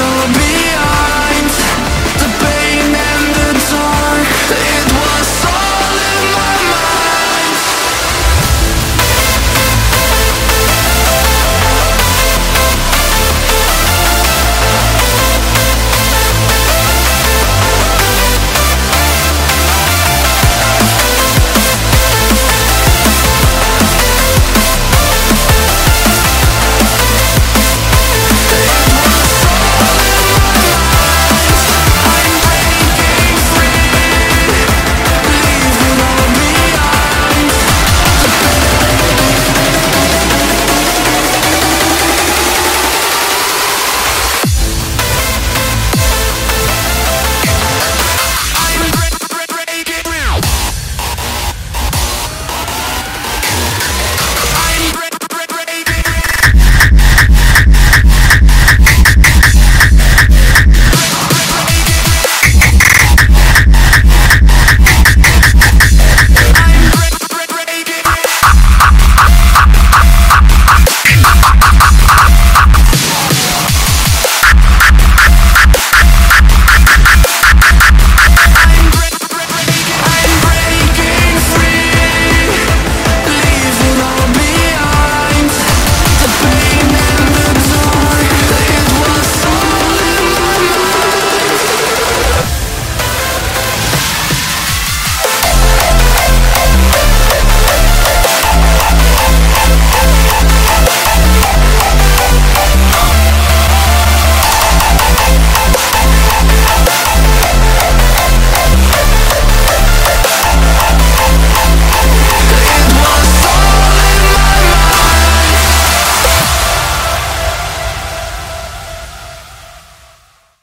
I'll be.